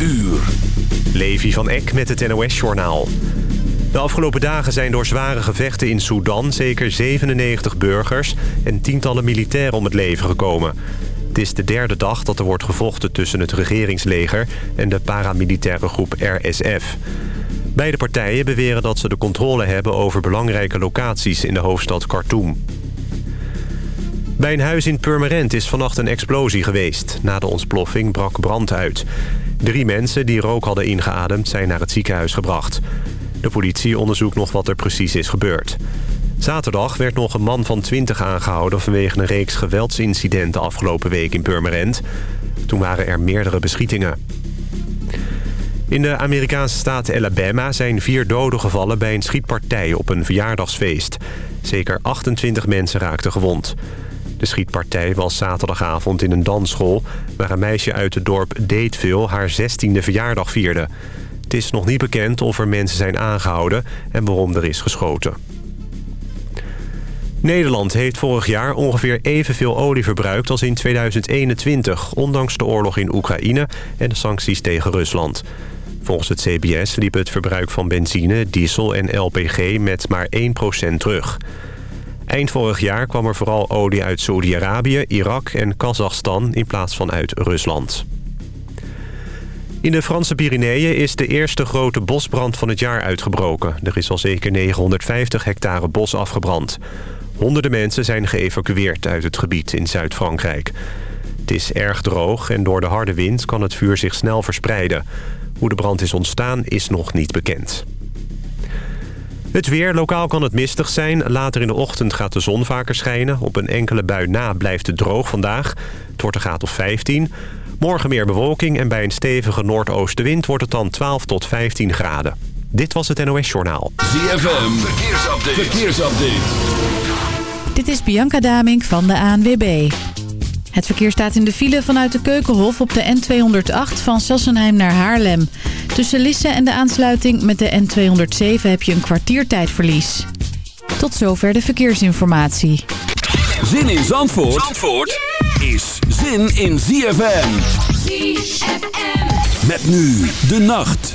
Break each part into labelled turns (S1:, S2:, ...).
S1: uur.
S2: Levi van Eck met het NOS-journaal. De afgelopen dagen zijn door zware gevechten in Sudan... zeker 97 burgers en tientallen militairen om het leven gekomen. Het is de derde dag dat er wordt gevochten tussen het regeringsleger... en de paramilitaire groep RSF. Beide partijen beweren dat ze de controle hebben... over belangrijke locaties in de hoofdstad Khartoum. Bij een huis in Purmerend is vannacht een explosie geweest. Na de ontploffing brak brand uit. Drie mensen die rook hadden ingeademd zijn naar het ziekenhuis gebracht. De politie onderzoekt nog wat er precies is gebeurd. Zaterdag werd nog een man van 20 aangehouden... vanwege een reeks geweldsincidenten afgelopen week in Purmerend. Toen waren er meerdere beschietingen. In de Amerikaanse staat Alabama zijn vier doden gevallen... bij een schietpartij op een verjaardagsfeest. Zeker 28 mensen raakten gewond. De schietpartij was zaterdagavond in een dansschool... waar een meisje uit het dorp Dateville haar 16e verjaardag vierde. Het is nog niet bekend of er mensen zijn aangehouden en waarom er is geschoten. Nederland heeft vorig jaar ongeveer evenveel olie verbruikt als in 2021... ondanks de oorlog in Oekraïne en de sancties tegen Rusland. Volgens het CBS liep het verbruik van benzine, diesel en LPG met maar 1% terug... Eind vorig jaar kwam er vooral olie uit Saudi-Arabië, Irak en Kazachstan in plaats van uit Rusland. In de Franse Pyreneeën is de eerste grote bosbrand van het jaar uitgebroken. Er is al zeker 950 hectare bos afgebrand. Honderden mensen zijn geëvacueerd uit het gebied in Zuid-Frankrijk. Het is erg droog en door de harde wind kan het vuur zich snel verspreiden. Hoe de brand is ontstaan is nog niet bekend. Het weer, lokaal kan het mistig zijn. Later in de ochtend gaat de zon vaker schijnen. Op een enkele bui na blijft het droog vandaag. Het wordt een graad of 15. Morgen meer bewolking en bij een stevige noordoostenwind wordt het dan 12 tot 15 graden. Dit was het NOS Journaal.
S1: ZFM, verkeersupdate. verkeersupdate.
S3: Dit is Bianca Damink van de ANWB. Het verkeer staat in de file vanuit de Keukenhof op de N208 van Sassenheim naar Haarlem. Tussen Lisse en de aansluiting met de N207 heb je een kwartiertijdverlies. Tot zover de verkeersinformatie.
S1: Zin in Zandvoort, Zandvoort is zin in ZFM.
S4: ZFM.
S1: Met nu de nacht.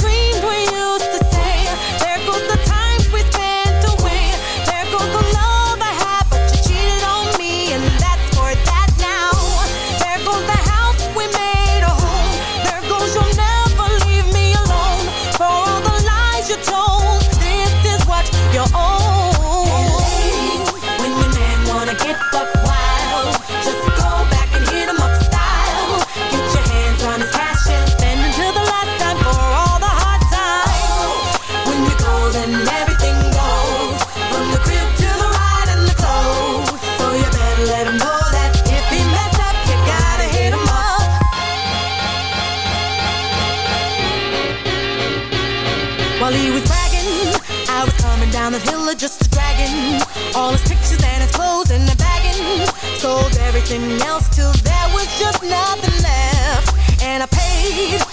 S5: down the hill of just a dragon. All his pictures and his clothes and the bagging. Sold everything else till there was just nothing left. And I paid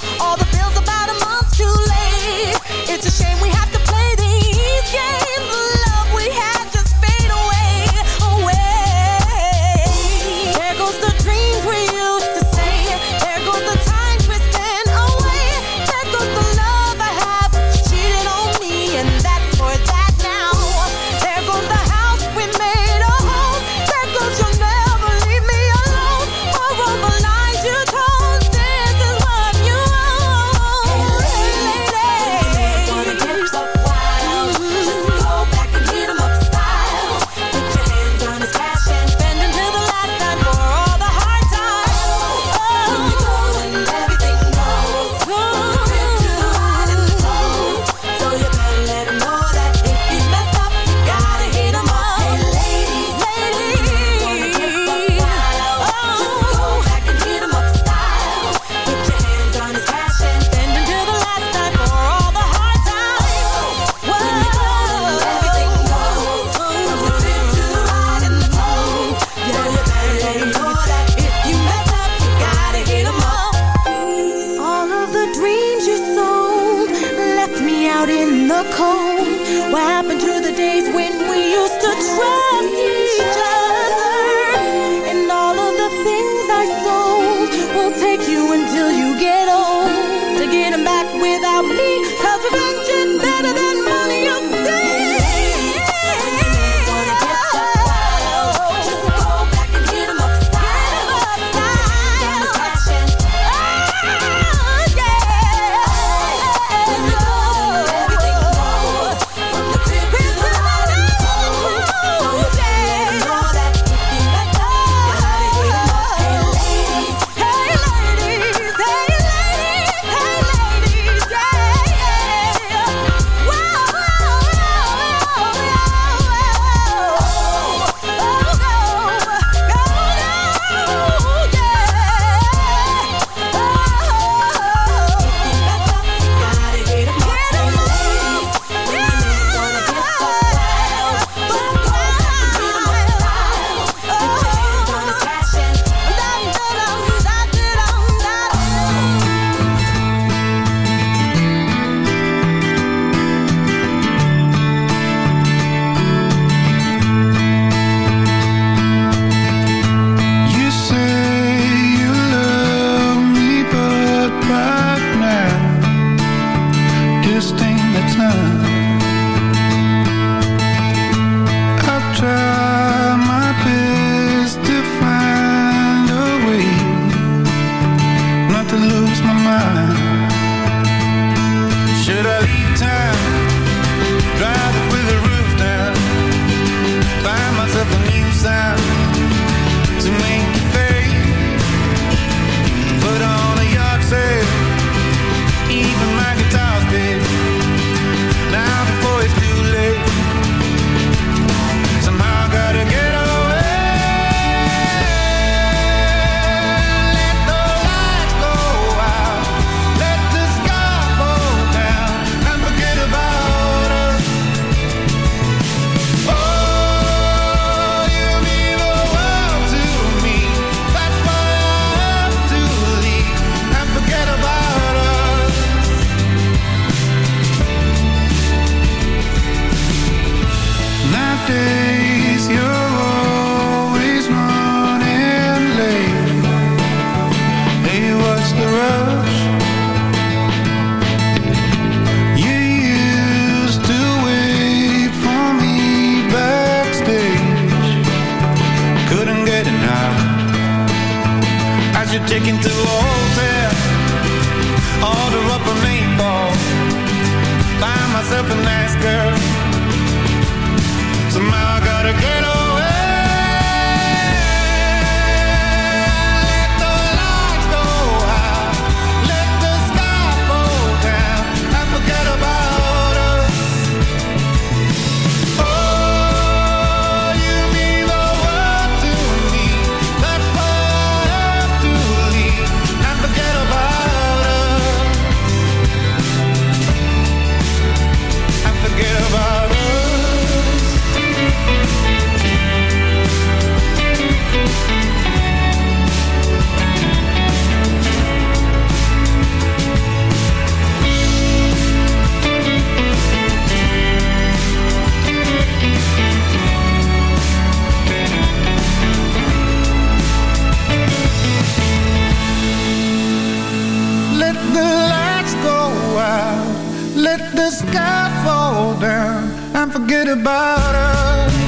S5: and forget about us.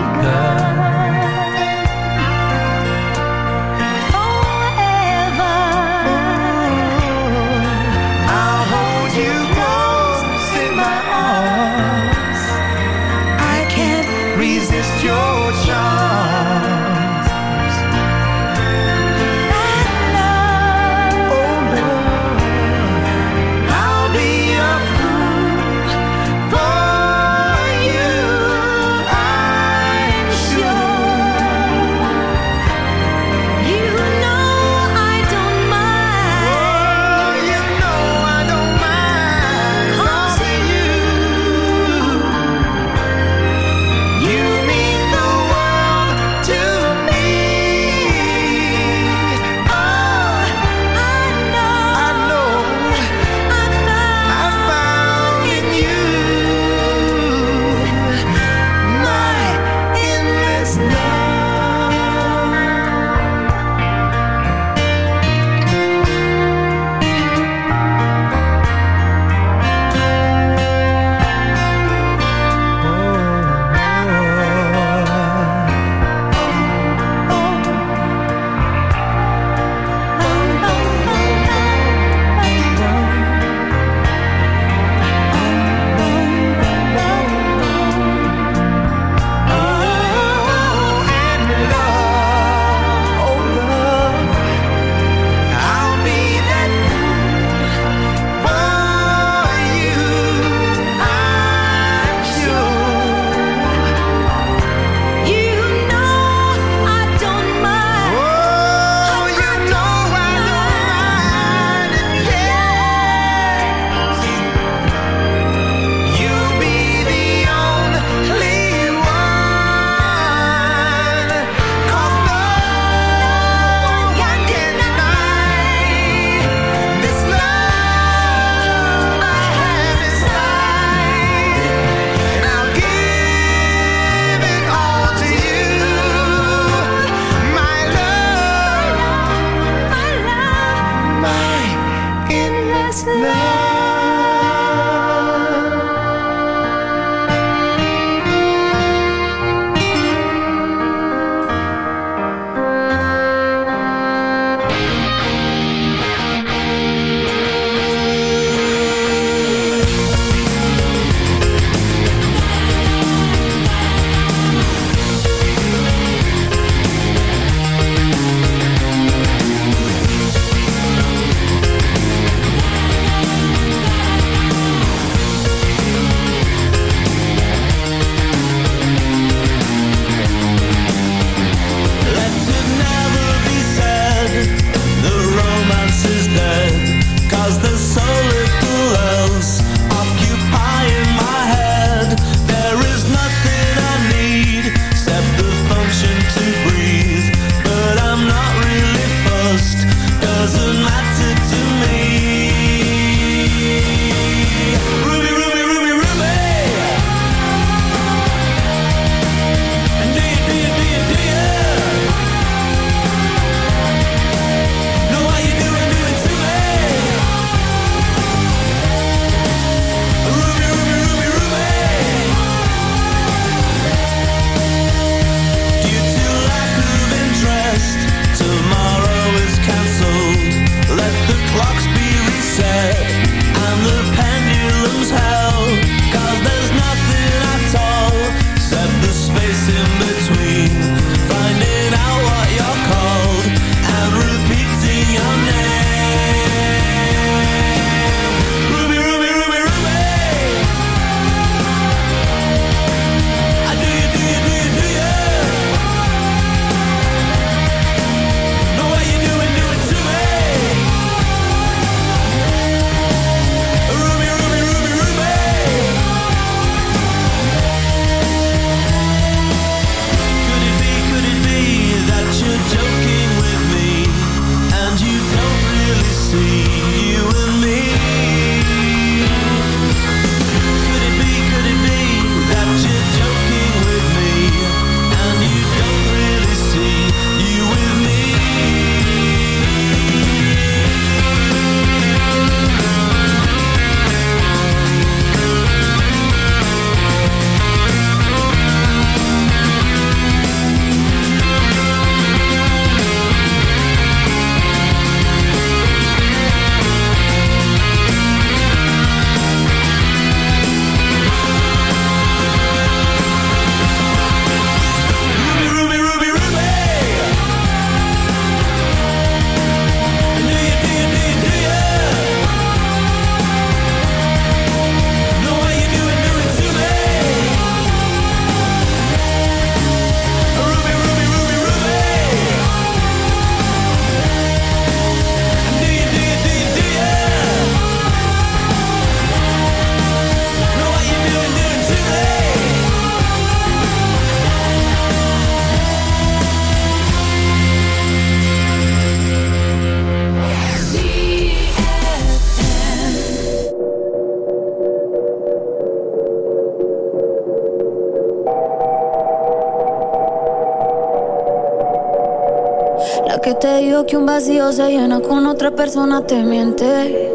S6: Que un vacío se llena con otra persona te miente.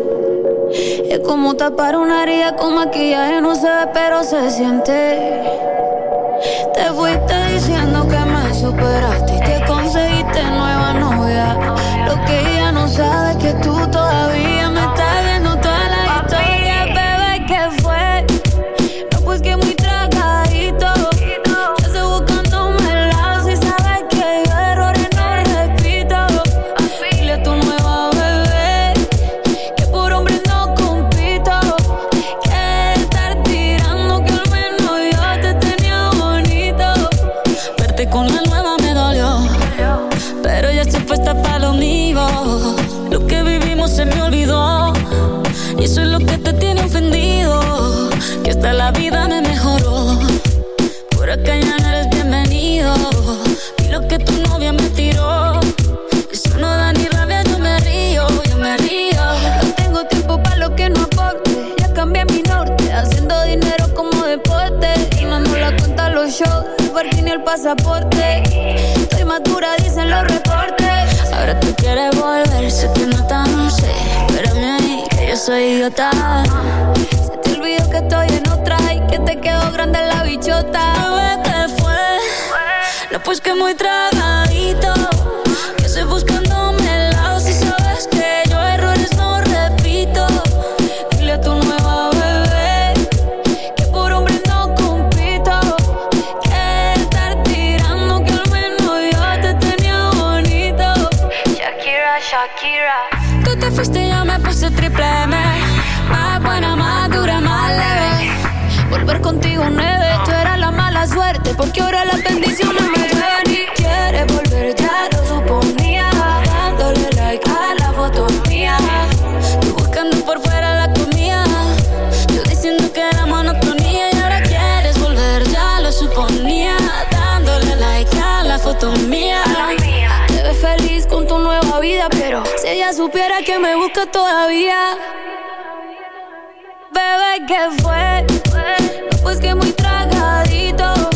S6: Es como tapar una herida con maquillaje, no se ve, pero se siente. Pasaporte. Estoy madura, dicen los reportes.
S7: Ahora tú quieres volver, sé que no tan sé. Pero ahí, que yo soy idiota
S6: que estoy en otra y que te quedó grande la bichota.
S7: ¿qué fue? No, pues que muy tragadito. Que estoy buscándome
S6: Porque ahora las bendiciones me ven y quieres volver, ya lo suponía. Dándole like a la foto mía.
S7: Tú buscando por fuera la comida. Yo diciendo que era monotonía. Y ahora quieres volver, ya lo suponía. Dándole like a la foto mía.
S6: Te ves feliz con tu nueva vida, pero si ella supiera que me busca todavía bebé, ¿qué fue? No, pues que muy tragadito.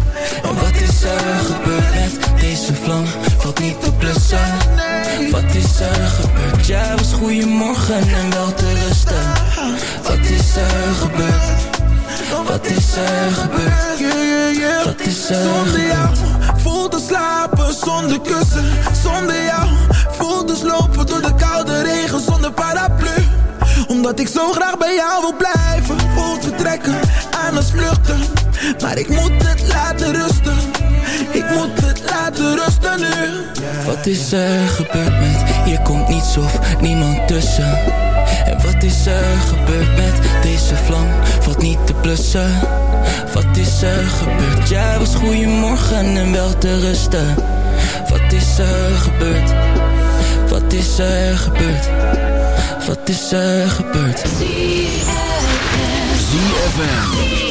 S8: en wat is er gebeurd met deze vlam? Valt niet te blussen Wat is er gebeurd? Jij was goeiemorgen en wel te rusten Wat is er gebeurd? Wat is er gebeurd? Wat is er
S9: Zonder jou voelde slapen zonder kussen Zonder jou voelde slopen door de koude regen zonder paraplu Omdat ik zo graag bij jou wil blijven. Voel vertrekken aan het vluchten. Maar ik moet het laten rusten. Ik moet het laten rusten nu.
S8: Wat is er gebeurd met Hier komt niets of niemand tussen. En wat is er gebeurd met Deze vlam? Valt niet te blussen. Wat is er gebeurd? Jij was goeiemorgen en wel te rusten. Wat is er gebeurd? Wat is er gebeurd Wat is er gebeurd?
S1: ZFM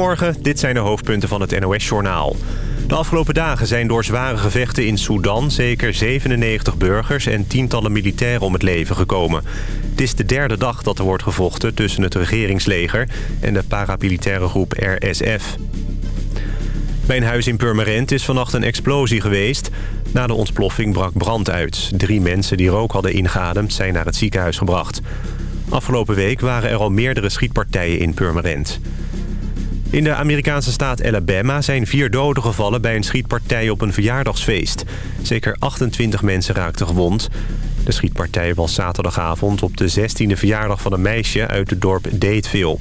S2: Goedemorgen, dit zijn de hoofdpunten van het NOS-journaal. De afgelopen dagen zijn door zware gevechten in Sudan... zeker 97 burgers en tientallen militairen om het leven gekomen. Het is de derde dag dat er wordt gevochten tussen het regeringsleger... en de paramilitaire groep RSF. Bij een huis in Purmerend is vannacht een explosie geweest. Na de ontploffing brak brand uit. Drie mensen die rook hadden ingeademd zijn naar het ziekenhuis gebracht. Afgelopen week waren er al meerdere schietpartijen in Purmerend. In de Amerikaanse staat Alabama zijn vier doden gevallen bij een schietpartij op een verjaardagsfeest. Zeker 28 mensen raakten gewond. De schietpartij was zaterdagavond op de 16e verjaardag van een meisje uit het dorp Dateville.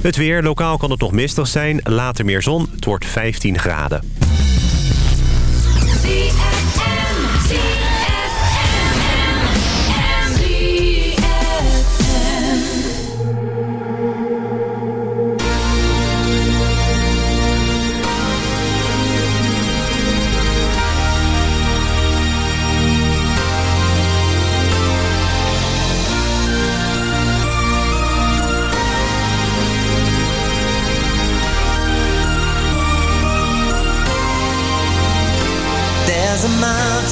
S2: Het weer, lokaal kan het nog mistig zijn, later meer zon. Het wordt 15 graden.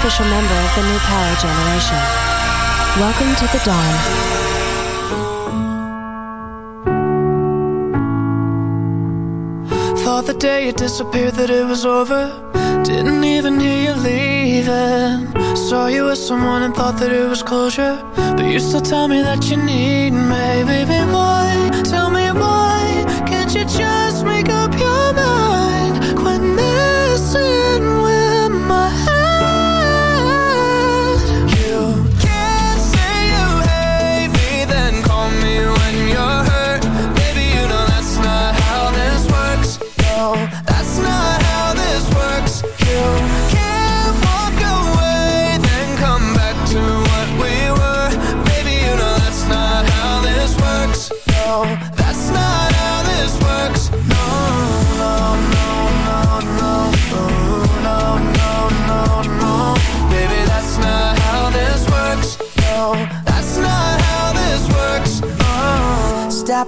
S10: official member of the New Power Generation. Welcome to the Dawn.
S11: Thought the day it disappeared that it was over Didn't even hear you leaving Saw you with someone and thought that it was closure But you still tell me that you need me Baby, why? Tell me why Can't you just make up your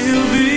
S1: still
S4: be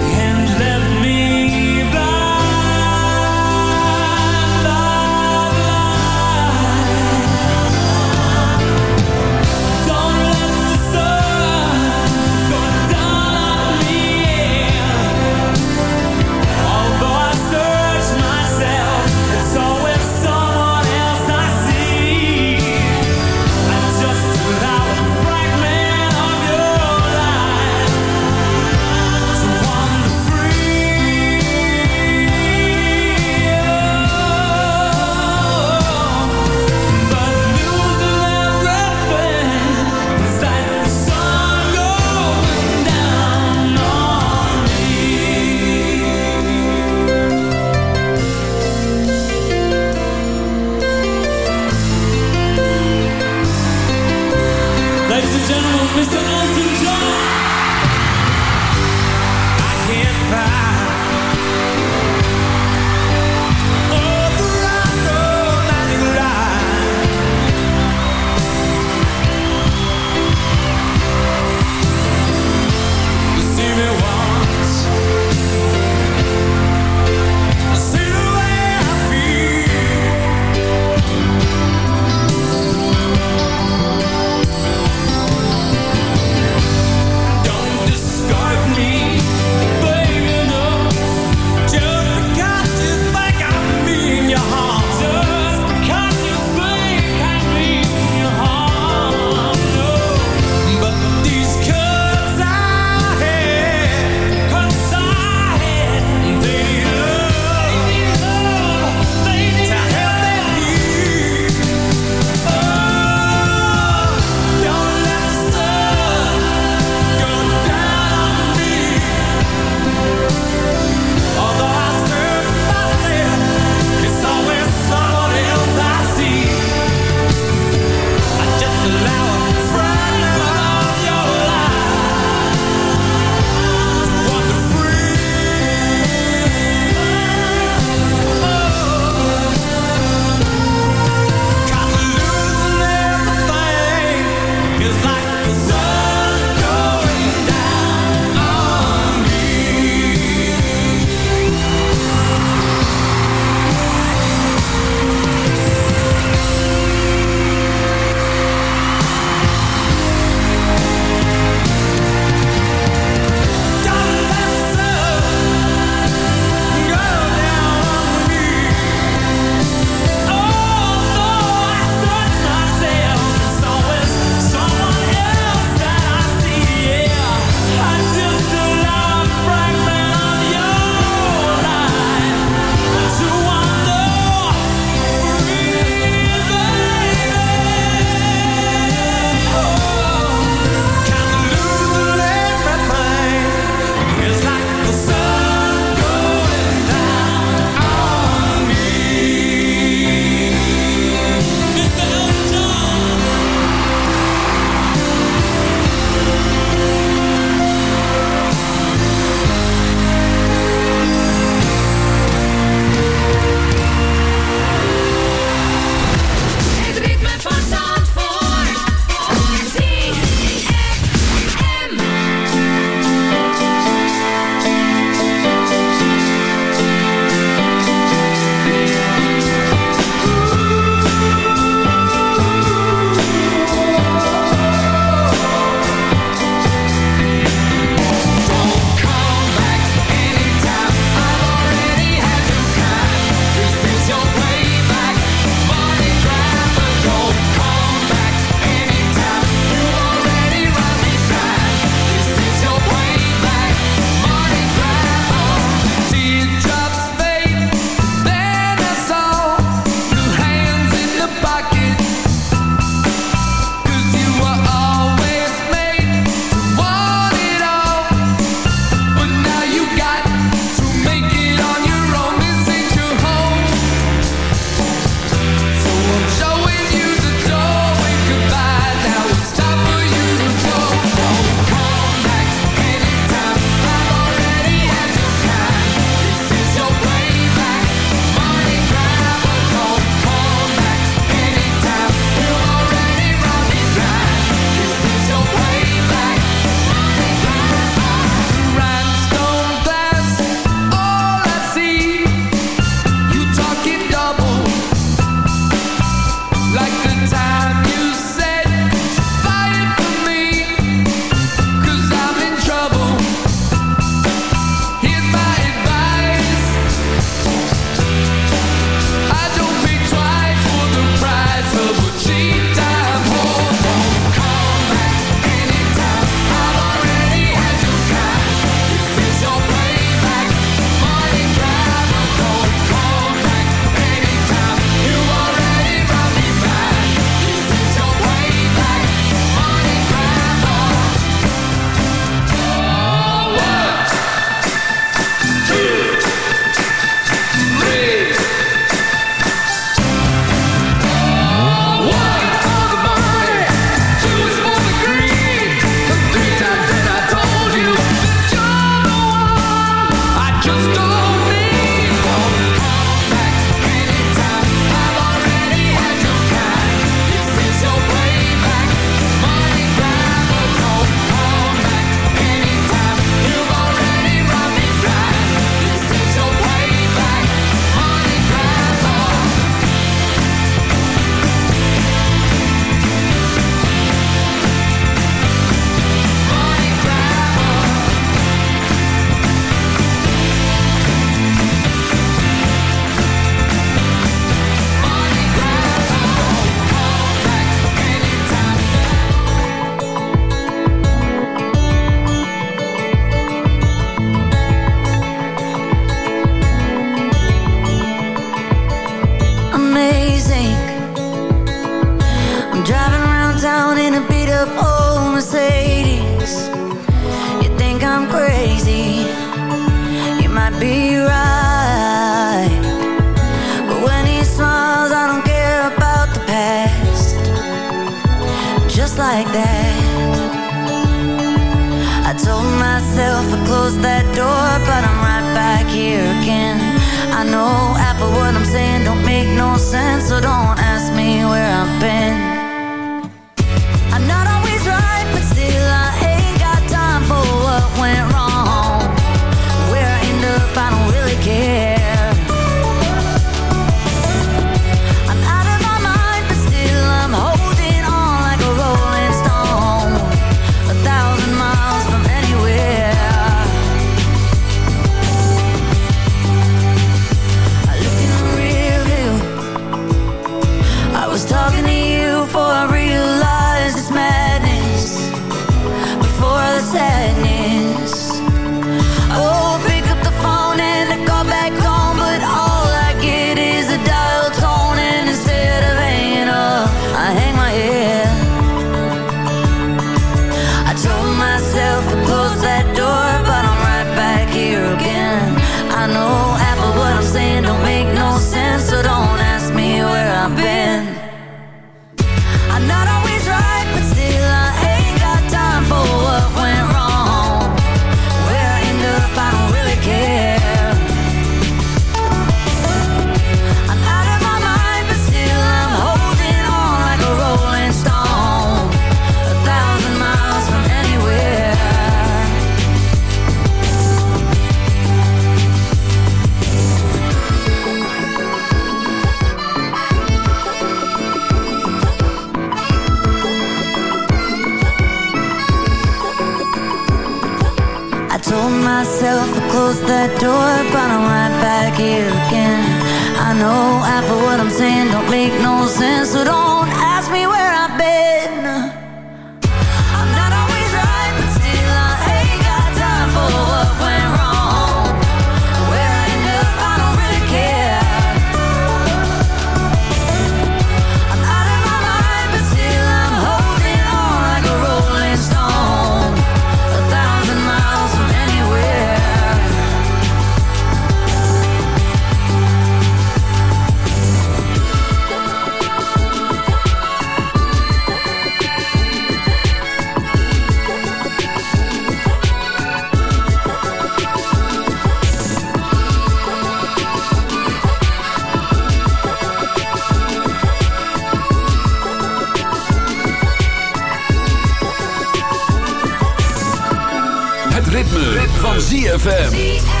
S1: ZFM.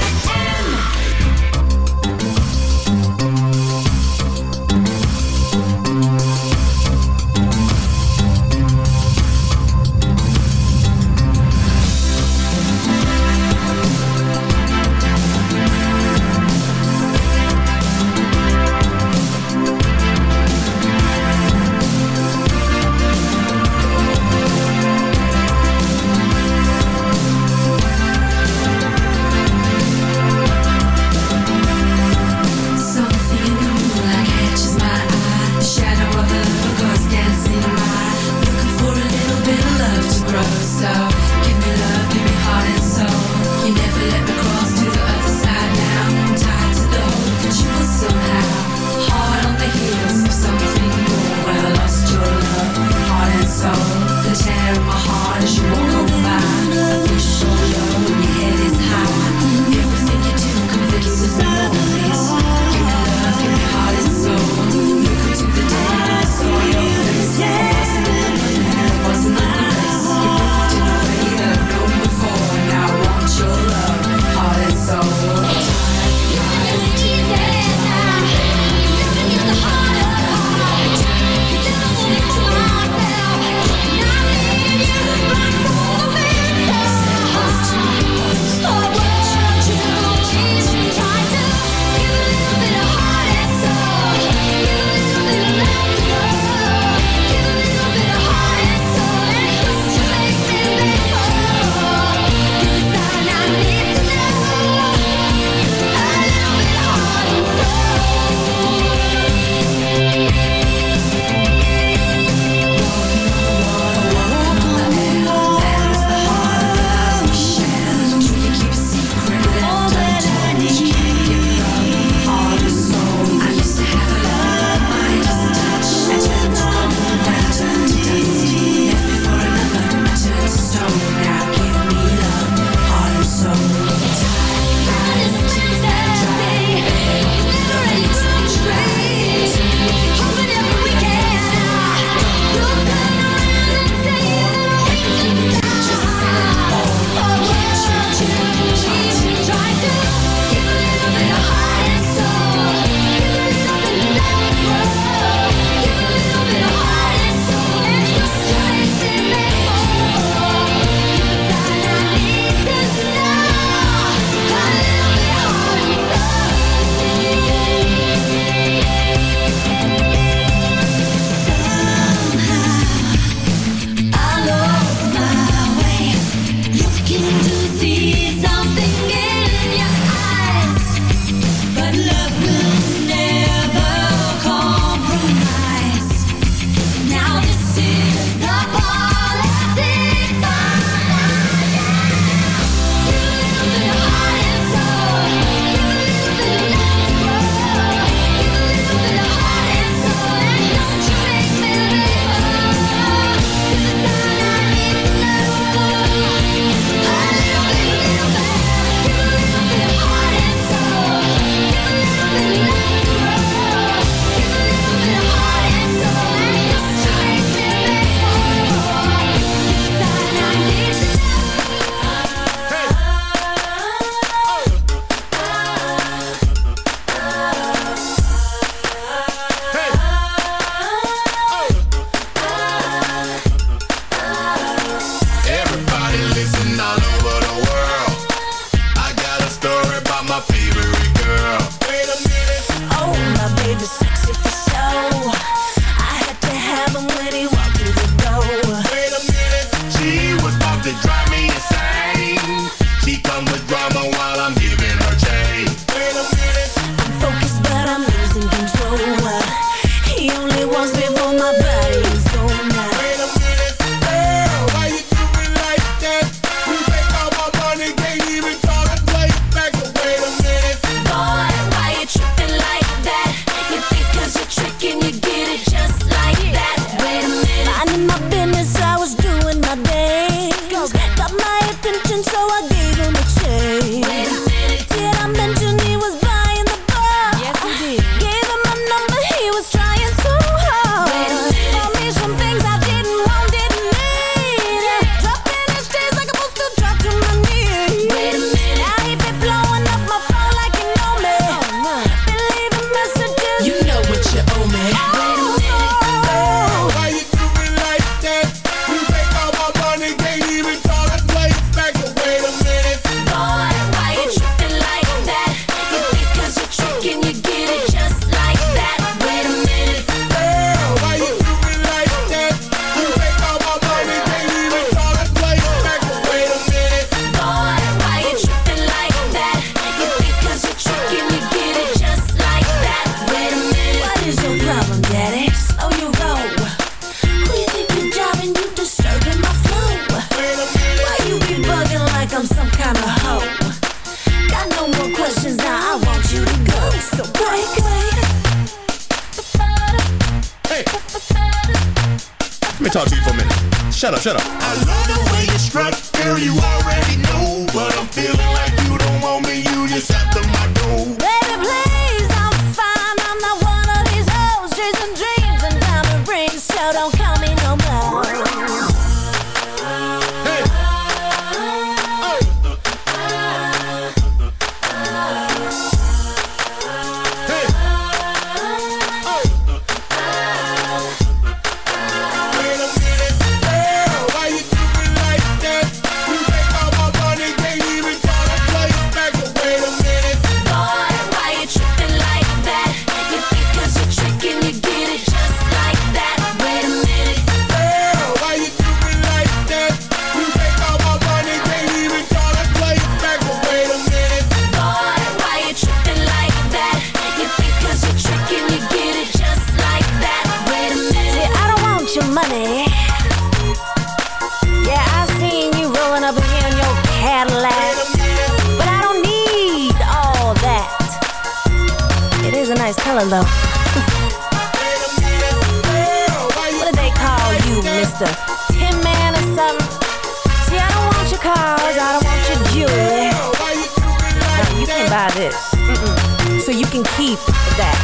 S6: this. Mm-mm. So you can keep that.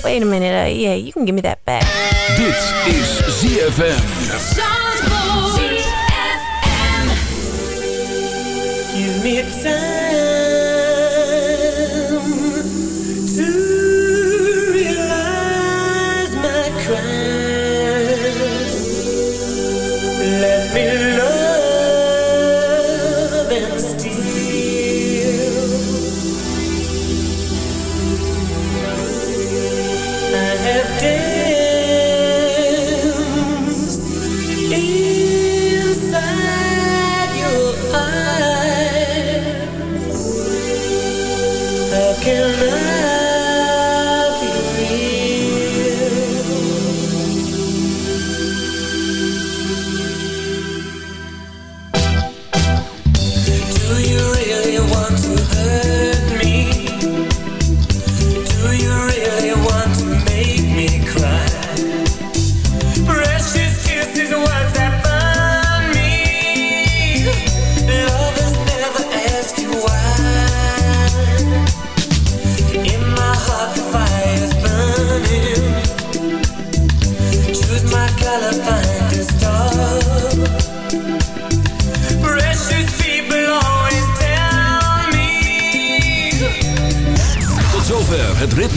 S6: Wait a minute, uh, yeah, you can give me that back.
S1: This is ZFM. ZFM.
S12: Give me a
S1: time.